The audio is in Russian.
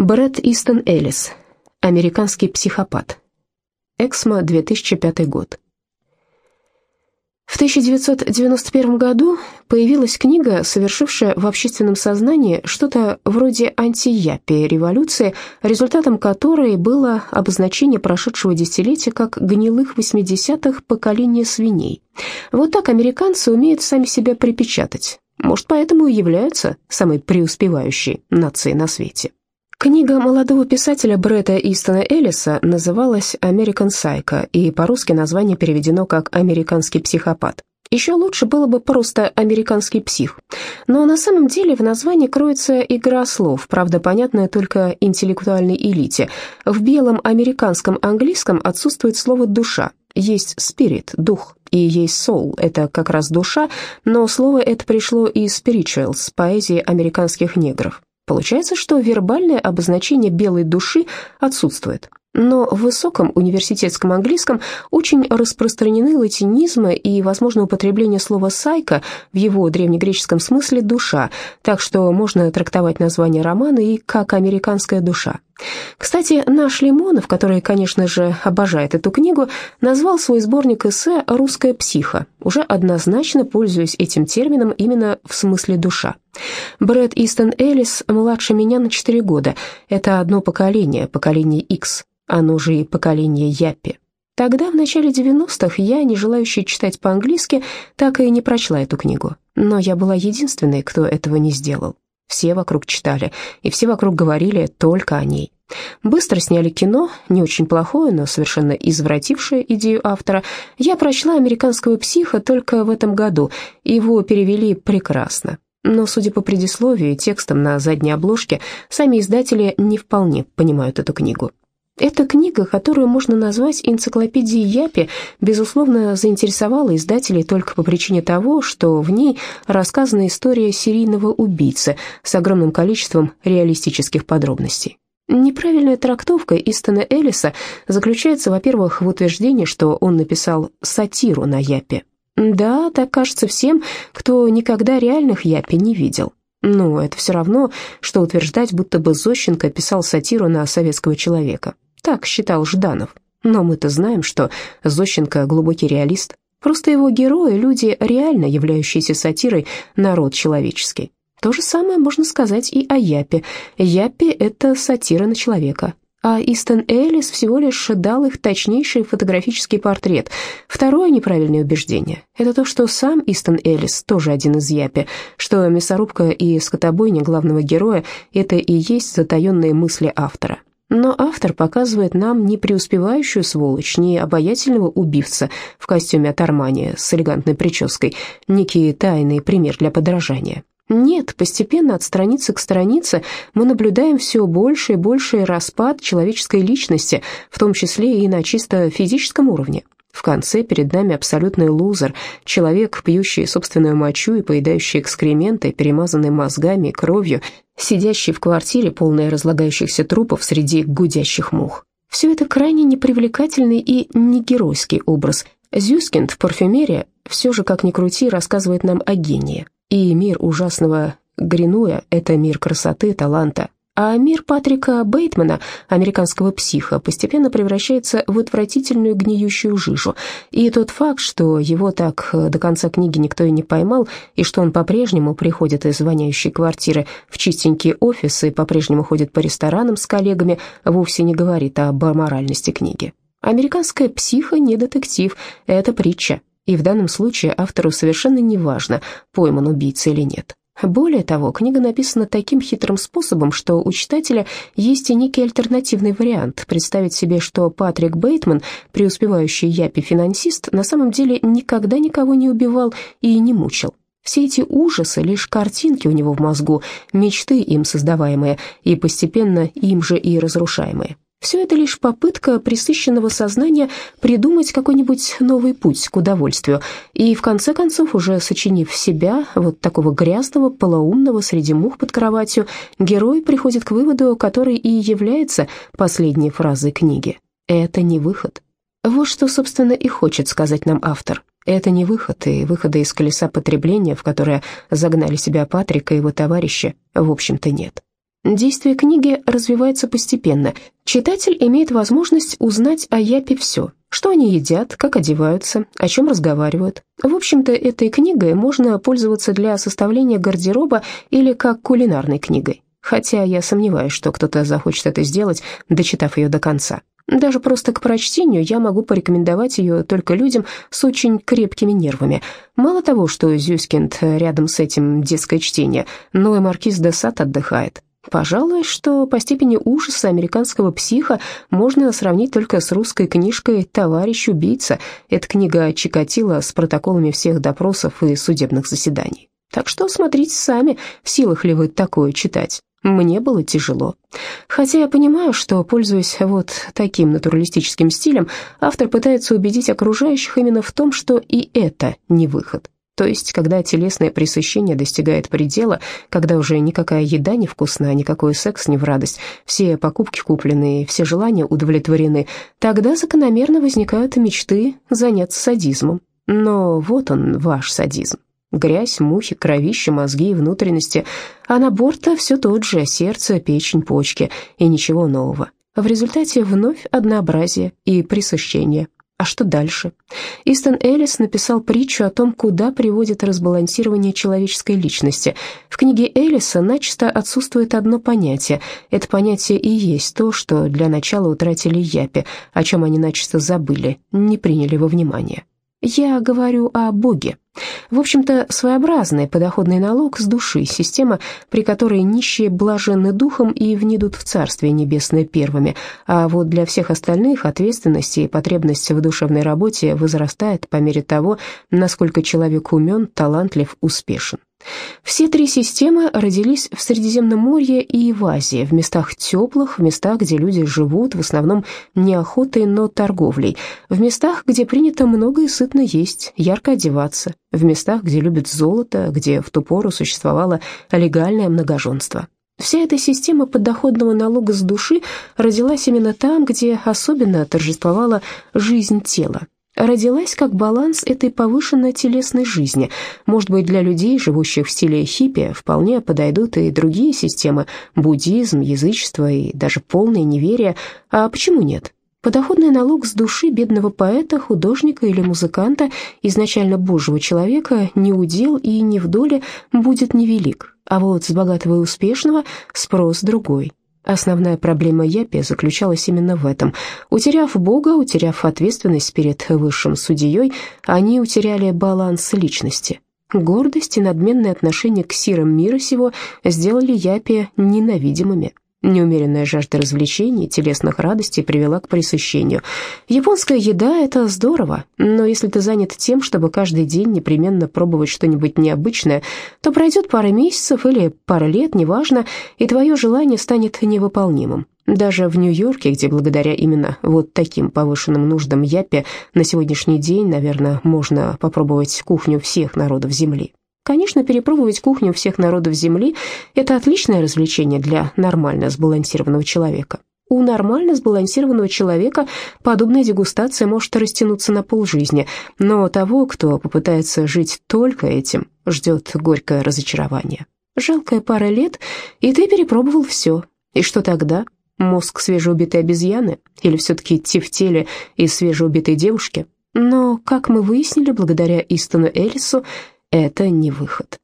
Брэд Истон Эллис. Американский психопат. Эксмо, 2005 год. В 1991 году появилась книга, совершившая в общественном сознании что-то вроде антияпи революции, результатом которой было обозначение прошедшего десятилетия как гнилых 80-х поколения свиней. Вот так американцы умеют сами себя припечатать. Может, поэтому и являются самой преуспевающей нацией на свете. Книга молодого писателя Бретта Истона Эллиса называлась «American Psycho», и по-русски название переведено как «Американский психопат». Еще лучше было бы просто «американский псих». Но на самом деле в названии кроется игра слов, правда, понятная только интеллектуальной элите. В белом американском английском отсутствует слово «душа». Есть spirit, дух, и есть soul, это как раз душа, но слово это пришло из spirituals, поэзии американских негров. Получается, что вербальное обозначение белой души отсутствует. Но в высоком университетском английском очень распространены латинизмы и, возможно, употребление слова «сайка» в его древнегреческом смысле «душа», так что можно трактовать название романа и как «американская душа». Кстати, наш Лимонов, который, конечно же, обожает эту книгу, назвал свой сборник эссе «Русская психа», уже однозначно пользуясь этим термином именно в смысле «душа». Брэд Истон Эллис младше меня на 4 года. Это одно поколение, поколение X оно же и поколение Яппи. Тогда, в начале 90-х, я, не желающая читать по-английски, так и не прочла эту книгу. Но я была единственной, кто этого не сделал. Все вокруг читали, и все вокруг говорили только о ней. Быстро сняли кино, не очень плохое, но совершенно извратившее идею автора. Я прочла «Американского психа» только в этом году, его перевели прекрасно. Но, судя по предисловию и текстам на задней обложке, сами издатели не вполне понимают эту книгу. Эта книга, которую можно назвать энциклопедией Япи, безусловно, заинтересовала издателей только по причине того, что в ней рассказана история серийного убийцы с огромным количеством реалистических подробностей. Неправильная трактовка Истона Эллиса заключается, во-первых, в утверждении, что он написал сатиру на Япе. Да, так кажется всем, кто никогда реальных Япи не видел. Но это все равно, что утверждать, будто бы Зощенко писал сатиру на советского человека. Так считал Жданов. Но мы-то знаем, что Зощенко глубокий реалист. Просто его герои – люди, реально являющиеся сатирой народ человеческий. То же самое можно сказать и о Япе. Япи – это сатира на человека. А Истон Эллис всего лишь дал их точнейший фотографический портрет. Второе неправильное убеждение – это то, что сам Истон Эллис тоже один из Япи, что мясорубка и скотобойня главного героя – это и есть затаенные мысли автора. Но автор показывает нам не преуспевающую сволочь, не обаятельного убивца в костюме от Армани с элегантной прической, некий тайный пример для подражания. Нет, постепенно от страницы к странице мы наблюдаем все больше и больше распад человеческой личности, в том числе и на чисто физическом уровне. В конце перед нами абсолютный лузер, человек, пьющий собственную мочу и поедающий экскременты, перемазанный мозгами и кровью, сидящий в квартире, полной разлагающихся трупов среди гудящих мух. Все это крайне непривлекательный и негеройский образ. Зюскинд в «Парфюмерии» все же, как ни крути, рассказывает нам о гении. И мир ужасного Гринуя – это мир красоты, таланта, а мир Патрика Бейтмана, американского психа, постепенно превращается в отвратительную гниющую жижу. И тот факт, что его так до конца книги никто и не поймал, и что он по-прежнему приходит из воняющей квартиры в чистенький офис и по-прежнему ходит по ресторанам с коллегами, вовсе не говорит об аморальности книги. Американская психа не детектив, это притча. И в данном случае автору совершенно не важно, пойман убийца или нет. Более того, книга написана таким хитрым способом, что у читателя есть и некий альтернативный вариант представить себе, что Патрик Бейтман, преуспевающий япи-финансист, на самом деле никогда никого не убивал и не мучил. Все эти ужасы — лишь картинки у него в мозгу, мечты им создаваемые и постепенно им же и разрушаемые. Все это лишь попытка присыщенного сознания придумать какой-нибудь новый путь к удовольствию, и в конце концов, уже сочинив себя, вот такого грязного, полоумного среди мух под кроватью, герой приходит к выводу, который и является последней фразой книги. Это не выход. Вот что, собственно, и хочет сказать нам автор. Это не выход, и выхода из колеса потребления, в которое загнали себя Патрик и его товарищи, в общем-то нет. Действие книги развивается постепенно. Читатель имеет возможность узнать о Япе все, что они едят, как одеваются, о чем разговаривают. В общем-то, этой книгой можно пользоваться для составления гардероба или как кулинарной книгой. Хотя я сомневаюсь, что кто-то захочет это сделать, дочитав ее до конца. Даже просто к прочтению я могу порекомендовать ее только людям с очень крепкими нервами. Мало того, что Зюскинд рядом с этим детское чтение, но и маркиз де Сад отдыхает. Пожалуй, что по степени ужаса американского психа можно сравнить только с русской книжкой «Товарищ убийца». Эта книга Чикатило с протоколами всех допросов и судебных заседаний. Так что смотрите сами, в силах ли вы такое читать. Мне было тяжело. Хотя я понимаю, что, пользуясь вот таким натуралистическим стилем, автор пытается убедить окружающих именно в том, что и это не выход. То есть, когда телесное пресыщение достигает предела, когда уже никакая еда не вкусна, никакой секс не в радость, все покупки куплены, все желания удовлетворены, тогда закономерно возникают мечты заняться садизмом. Но вот он, ваш садизм. Грязь, мухи, кровища, мозги и внутренности. А набор-то все тот же, сердце, печень, почки и ничего нового. В результате вновь однообразие и пресыщение. А что дальше? Истон Эллис написал притчу о том, куда приводит разбалансирование человеческой личности. В книге Эллиса начисто отсутствует одно понятие. Это понятие и есть то, что для начала утратили Япи, о чем они начисто забыли, не приняли во внимание. Я говорю о Боге. В общем-то, своеобразный подоходный налог с души, система, при которой нищие блаженны духом и внидут в Царствие Небесное первыми, а вот для всех остальных ответственность и потребность в душевной работе возрастает по мере того, насколько человек умен, талантлив, успешен. Все три системы родились в Средиземноморье и в Азии, в местах теплых, в местах, где люди живут, в основном не охотой, но торговлей, в местах, где принято много и сытно есть, ярко одеваться, в местах, где любят золото, где в ту пору существовало легальное многоженство. Вся эта система подоходного налога с души родилась именно там, где особенно торжествовала жизнь тела, родилась как баланс этой повышенной телесной жизни. Может быть, для людей, живущих в стиле хиппи, вполне подойдут и другие системы – буддизм, язычество и даже полное неверие. А почему нет? Подоходный налог с души бедного поэта, художника или музыканта, изначально божьего человека, не удел и не в доле будет невелик, а вот с богатого и успешного спрос другой. Основная проблема Япи заключалась именно в этом. Утеряв Бога, утеряв ответственность перед высшим судьей, они утеряли баланс личности. Гордость и надменное отношение к сирам мира сего сделали Япи ненавидимыми. Неумеренная жажда развлечений, телесных радостей привела к пресыщению. Японская еда – это здорово, но если ты занят тем, чтобы каждый день непременно пробовать что-нибудь необычное, то пройдет пара месяцев или пара лет, неважно, и твое желание станет невыполнимым. Даже в Нью-Йорке, где благодаря именно вот таким повышенным нуждам Япи на сегодняшний день, наверное, можно попробовать кухню всех народов Земли. Конечно, перепробовать кухню всех народов Земли – это отличное развлечение для нормально сбалансированного человека. У нормально сбалансированного человека подобная дегустация может растянуться на полжизни, но того, кто попытается жить только этим, ждет горькое разочарование. Жалкая пара лет, и ты перепробовал все. И что тогда? Мозг свежеубитой обезьяны? Или все-таки тефтели из свежеубитой девушки? Но, как мы выяснили благодаря Истону Эллису, это не выход.